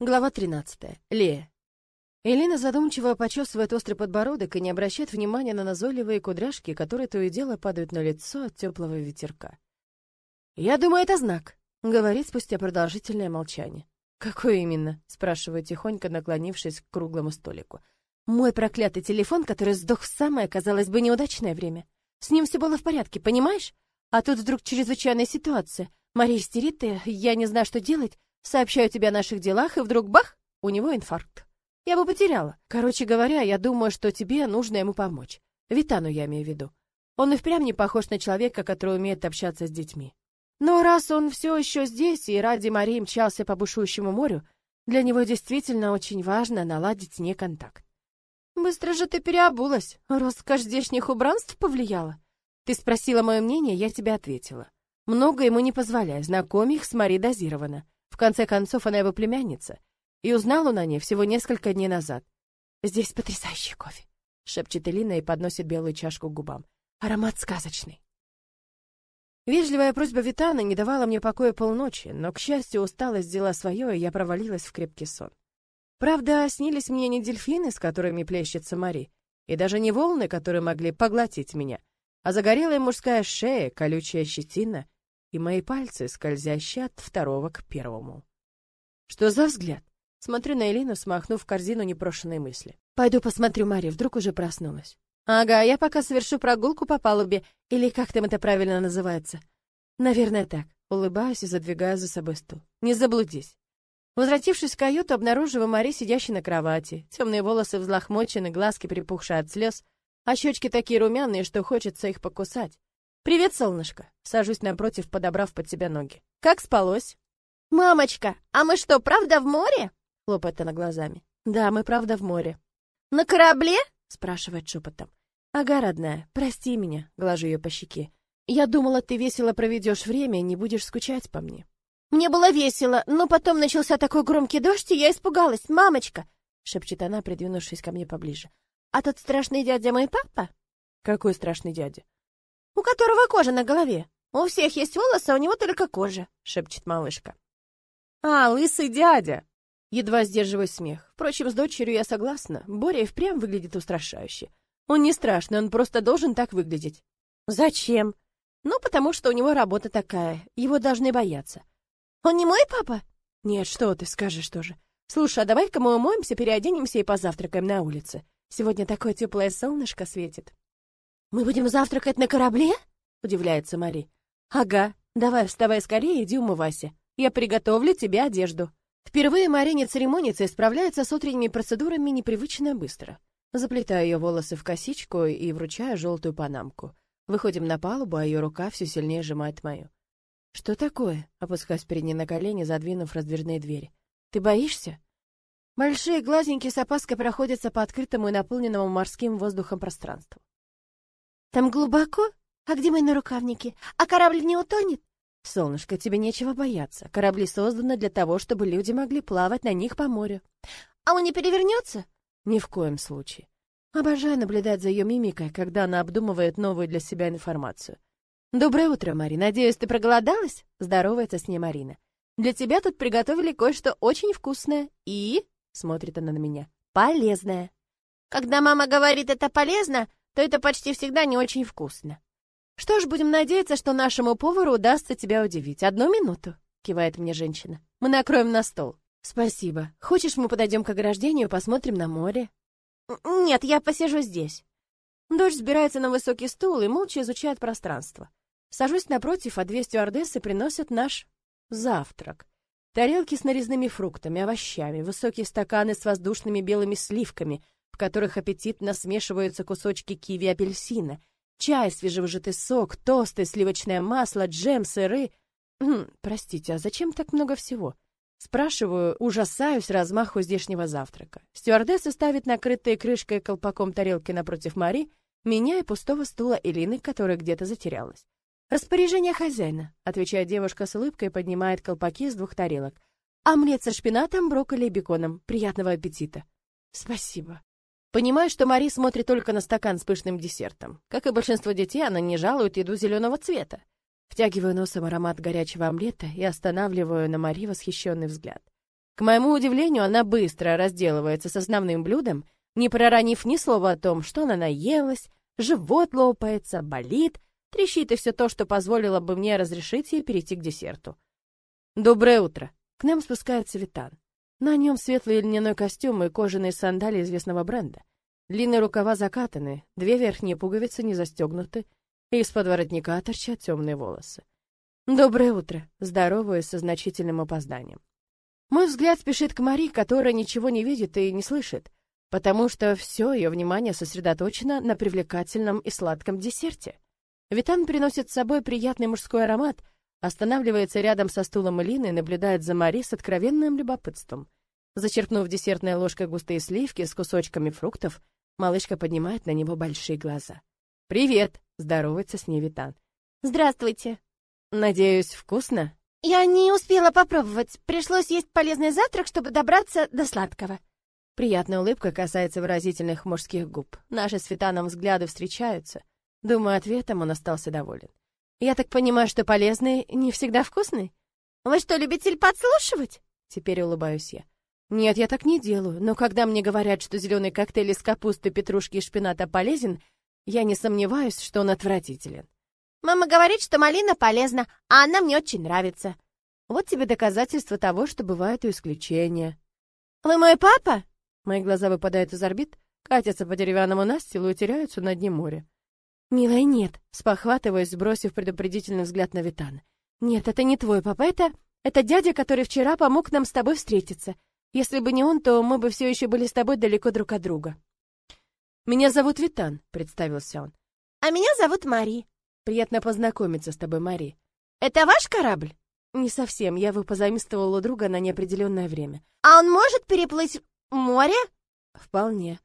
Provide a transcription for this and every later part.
Глава 13. Лея. Элина задумчиво почесывает острый подбородок и не обращает внимания на назойливые кудряшки, которые то и дело падают на лицо от теплого ветерка. «Я думаю, это знак», — говорит спустя продолжительное молчание. «Какое именно?» — спрашиваю тихонько, наклонившись к круглому столику. «Мой проклятый телефон, который сдох в самое, казалось бы, неудачное время. С ним все было в порядке, понимаешь? А тут вдруг чрезвычайная ситуация. Мария истерит, и я не знаю, что делать. Сообщаю тебе о наших делах, и вдруг бах, у него инфаркт. Я бы потеряла. Короче говоря, я думаю, что тебе нужно ему помочь. Витану я имею в виду. Он и впрямь не похож на человека, который умеет общаться с детьми. Но раз он все еще здесь и ради Марии мчался по бушующему морю, для него действительно очень важно наладить с ней контакт. Быстро же ты переобулась. Роскошь здешних убранств повлияла. Ты спросила мое мнение, я тебе ответила. Много ему не позволяй, знакомь их с Мари дозированно. Конце концов, она его племянница. И узнал он о ней всего несколько дней назад. «Здесь потрясающий кофе», — шепчет Элина и подносит белую чашку к губам. «Аромат сказочный». Вежливая просьба Витана не давала мне покоя полночи, но, к счастью, усталость взяла свое, и я провалилась в крепкий сон. Правда, снились мне не дельфины, с которыми плещется Мари, и даже не волны, которые могли поглотить меня, а загорелая мужская шея, колючая щетина и мои пальцы, скользящие от второго к первому. Что за взгляд? Смотрю на Элину, смахнув в корзину непрошенные мысли. Пойду посмотрю Мари, вдруг уже проснулась. Ага, я пока совершу прогулку по палубе, или как там это правильно называется. Наверное, так. Улыбаюсь и задвигаю за собой стул. Не заблудись. Возвратившись в каюту, обнаруживаю Мари, сидящей на кровати. Темные волосы взлохмочены, глазки припухшие от слез, а щечки такие румяные, что хочется их покусать. «Привет, солнышко!» Сажусь напротив, подобрав под себя ноги. «Как спалось?» «Мамочка, а мы что, правда в море?» Хлопает она глазами. «Да, мы правда в море». «На корабле?» Спрашивает шепотом. «Ага, родная, прости меня», глажу ее по щеке. «Я думала, ты весело проведешь время и не будешь скучать по мне». «Мне было весело, но потом начался такой громкий дождь, и я испугалась. Мамочка!» шепчет она, придвинувшись ко мне поближе. «А тот страшный дядя мой папа?» «Какой страшный дядя?» У которого кожа на голове. У всех есть волосы, а у него только кожа», — шепчет малышка. «А, лысый дядя!» Едва сдерживаю смех. Впрочем, с дочерью я согласна. Боря и впрямь выглядит устрашающе. Он не страшный, он просто должен так выглядеть. Зачем? Ну, потому что у него работа такая. Его должны бояться. Он не мой папа? Нет, что ты скажешь тоже. Слушай, а давай-ка мы умоемся, переоденемся и позавтракаем на улице. Сегодня такое теплое солнышко светит. «Мы будем завтракать на корабле?» — удивляется Мари. «Ага, давай вставай скорее, иди умывайся. Я приготовлю тебе одежду». Впервые Мари не церемонится и справляется с утренними процедурами непривычно быстро. Заплетаю ее волосы в косичку и вручаю желтую панамку. Выходим на палубу, а ее рука все сильнее сжимает мою. «Что такое?» — опускаюсь перед ней на колени, задвинув раздвижные двери. «Ты боишься?» Большие глазенькие с опаской проходятся по открытому и наполненному морским воздухом пространству. Там глубоко? А где мои нарукавники? А корабль не утонет? Солнышко, тебе нечего бояться. Корабли созданы для того, чтобы люди могли плавать на них по морю. А он не перевернется? Ни в коем случае. Обожаю наблюдать за ее мимикой, когда она обдумывает новую для себя информацию. «Доброе утро, Мари. Надеюсь, ты проголодалась?» — здоровается с ней Марина. «Для тебя тут приготовили кое-что очень вкусное и...» — смотрит она на меня. «Полезное». «Когда мама говорит, это полезно, то это почти всегда не очень вкусно. Что ж, будем надеяться, что нашему повару удастся тебя удивить. Одну минуту, кивает мне женщина. Мы накроем на стол. Спасибо. Хочешь, мы подойдем к ограждению посмотрим на море? Нет, я посижу здесь. Дочь сбирается на высокий стул и молча изучает пространство. Сажусь напротив, а две стюардессы приносят наш завтрак. Тарелки с нарезными фруктами, овощами, высокие стаканы с воздушными белыми сливками — в которых аппетитно смешиваются кусочки киви и апельсина, чай, свежевыжатый сок, тосты, сливочное масло, джем, сыры. Хм, простите, а зачем так много всего? Спрашиваю, ужасаюсь размаху здешнего завтрака. Стюардесса ставит накрытые крышкой колпаком тарелки напротив Мари, меня и пустого стула Элины, которая где-то затерялась. «Распоряжение хозяина», — отвечает девушка с улыбкой и поднимает колпаки с двух тарелок. «Омлет со шпинатом, брокколи и беконом. Приятного аппетита!» «Спасибо». Понимаю, что Мари смотрит только на стакан с пышным десертом. Как и большинство детей, она не жалует еду зеленого цвета. Втягиваю носом аромат горячего омлета и останавливаю на Мари восхищенный взгляд. К моему удивлению, она быстро разделывается с основным блюдом, не проронив ни слова о том, что она наелась, живот лопается, болит, трещит и все то, что позволило бы мне разрешить ей перейти к десерту. «Доброе утро!» К нам спускается Витан. На нем светлый льняной костюм и кожаные сандалии известного бренда. Длинные рукава закатаны, две верхние пуговицы не застегнуты, и из-под воротника торчат темные волосы. «Доброе утро!» Здороваюсь со значительным опозданием. Мой взгляд спешит к Мари, которая ничего не видит и не слышит, потому что все ее внимание сосредоточено на привлекательном и сладком десерте. Витан приносит с собой приятный мужской аромат, останавливается рядом со стулом Элины и наблюдает за Мари с откровенным любопытством. Зачерпнув десертной ложкой густые сливки с кусочками фруктов, малышка поднимает на него большие глаза. «Привет!» — здоровается с ней Витан. «Здравствуйте!» «Надеюсь, вкусно?» «Я не успела попробовать. Пришлось есть полезный завтрак, чтобы добраться до сладкого». Приятная улыбка касается выразительных мужских губ. Наши с Витаном взгляды встречаются. Думаю, ответом он остался доволен. Я так понимаю, что полезный не всегда вкусный? Вы что, любитель подслушивать? Теперь улыбаюсь я. Нет, я так не делаю, но когда мне говорят, что зеленый коктейль из капусты, петрушки и шпината полезен, я не сомневаюсь, что он отвратителен. Мама говорит, что малина полезна, а она мне очень нравится. Вот тебе доказательство того, что бывают и исключения. Вы мой папа? Мои глаза выпадают из орбит, катятся по деревянному настилу и теряются на дне моря. «Милая, нет», — спохватываясь, сбросив предупредительный взгляд на Витана. «Нет, это не твой папа, это... Это дядя, который вчера помог нам с тобой встретиться. Если бы не он, то мы бы все еще были с тобой далеко друг от друга». «Меня зовут Витан», — представился он. «А меня зовут Мари». «Приятно познакомиться с тобой, Мари». «Это ваш корабль?» «Не совсем. Я его позаимствовала у друга на неопределенное время». «А он может переплыть море?» «Вполне».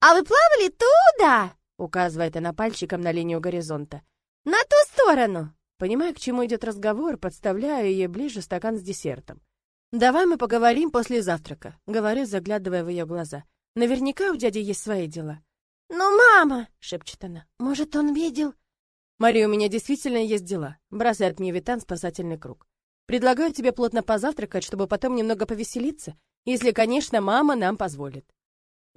«А вы плавали туда?» Указывает она пальчиком на линию горизонта. На ту сторону. Понимая, к чему идет разговор, подставляю ей ближе стакан с десертом. Давай мы поговорим после завтрака, говорю, заглядывая в ее глаза. Наверняка у дяди есть свои дела. Ну, мама, шепчет она. Может, он видел? Мария, у меня действительно есть дела. Бросает мне Витан спасательный круг. Предлагаю тебе плотно позавтракать, чтобы потом немного повеселиться, если, конечно, мама нам позволит.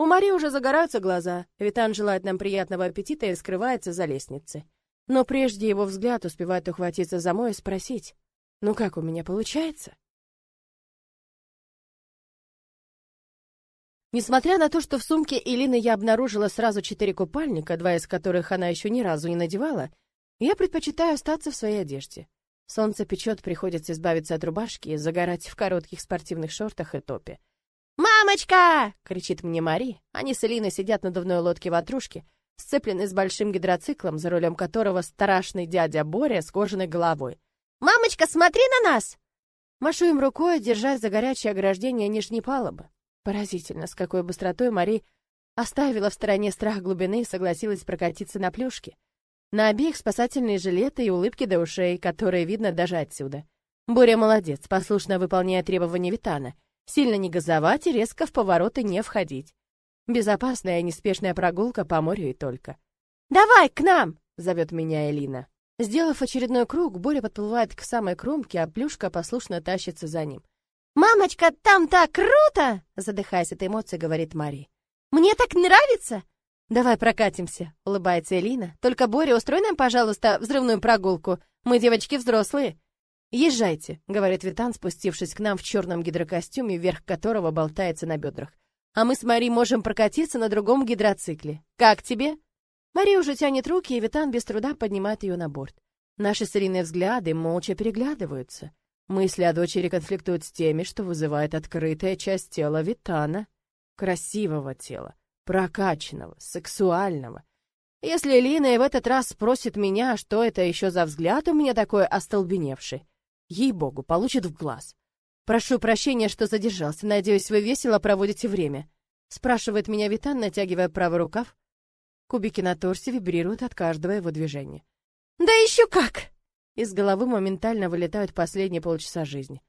У Мари уже загораются глаза. Витан желает нам приятного аппетита и скрывается за лестницей. Но прежде его взгляд успевает ухватиться за мой и спросить, «Ну как у меня получается?» Несмотря на то, что в сумке Илины я обнаружила сразу четыре купальника, два из которых она еще ни разу не надевала, я предпочитаю остаться в своей одежде. Солнце печет, приходится избавиться от рубашки и загорать в коротких спортивных шортах и топе. «Мамочка!» — кричит мне Мари. Они с Элиной сидят на давной лодке ватрушки, сцеплены с большим гидроциклом, за рулем которого страшный дядя Боря с кожаной головой. «Мамочка, смотри на нас!» Машу им рукой, держась за горячее ограждение нижней палубы. Поразительно, с какой быстротой Мари оставила в стороне страх глубины и согласилась прокатиться на плюшке. На обеих спасательные жилеты и улыбки до ушей, которые видно даже отсюда. Боря молодец, послушно выполняя требования Витана — Сильно не газовать и резко в повороты не входить. Безопасная и неспешная прогулка по морю и только. «Давай к нам!» — зовет меня Элина. Сделав очередной круг, Боря подплывает к самой кромке, а Плюшка послушно тащится за ним. «Мамочка, там так круто!» — задыхаясь от эмоций, говорит Мари. «Мне так нравится!» «Давай прокатимся», — улыбается Элина. «Только, Боря, устрой нам, пожалуйста, взрывную прогулку. Мы девочки взрослые». «Езжайте», — говорит Витан, спустившись к нам в черном гидрокостюме, верх которого болтается на бедрах. «А мы с Мари можем прокатиться на другом гидроцикле. Как тебе?» Мари уже тянет руки, и Витан без труда поднимает ее на борт. Наши с взгляды молча переглядываются. Мысли о дочери конфликтуют с теми, что вызывает открытая часть тела Витана. Красивого тела, прокачанного, сексуального. Если Лина и в этот раз спросит меня, что это еще за взгляд у меня такой остолбеневший, Ей-богу, получит в глаз. Прошу прощения, что задержался. Надеюсь, вы весело проводите время. Спрашивает меня Витан, натягивая правый рукав. Кубики на торсе вибрируют от каждого его движения. Да еще как! Из головы моментально вылетают последние полчаса жизни.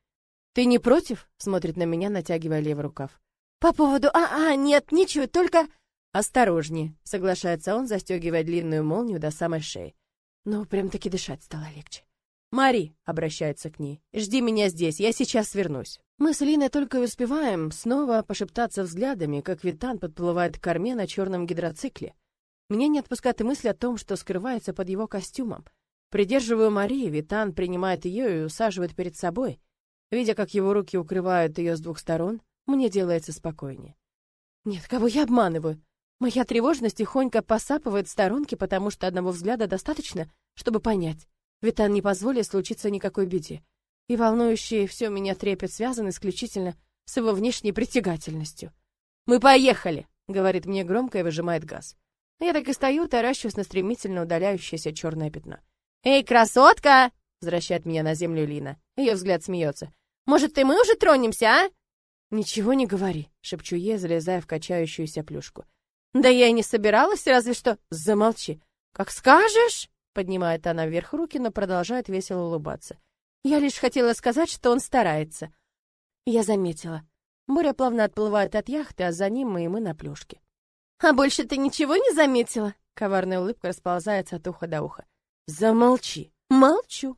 Ты не против? Смотрит на меня, натягивая левый рукав. По поводу... А, а, нет, ничего, только... Осторожнее, соглашается он, застегивая длинную молнию до самой шеи. Ну, прям-таки дышать стало легче. «Мари», — обращается к ней, — «жди меня здесь, я сейчас вернусь». Мы с Линой только успеваем снова пошептаться взглядами, как Витан подплывает к корме на черном гидроцикле. Меня не отпускает и мысль о том, что скрывается под его костюмом. Придерживаю Марии, Витан принимает ее и усаживает перед собой. Видя, как его руки укрывают ее с двух сторон, мне делается спокойнее. Нет, кого я обманываю? Моя тревожность тихонько посапывает в сторонке, потому что одного взгляда достаточно, чтобы понять. Витан не позволит случиться никакой беде. И волнующие все меня трепет связан исключительно с его внешней притягательностью. «Мы поехали!» — говорит мне громко и выжимает газ. Я так и стою, таращусь на стремительно удаляющееся черное пятно. «Эй, красотка!» — возвращает меня на землю Лина. Ее взгляд смеется. «Может, и мы уже тронемся, а?» «Ничего не говори», — шепчу ей, залезая в качающуюся плюшку. «Да я и не собиралась, разве что...» «Замолчи». «Как скажешь!» — поднимает она вверх руки, но продолжает весело улыбаться. «Я лишь хотела сказать, что он старается». Я заметила. Боря плавно отплывает от яхты, а за ним мы и мы на плюшке. «А больше ты ничего не заметила?» Коварная улыбка расползается от уха до уха. «Замолчи!» «Молчу!»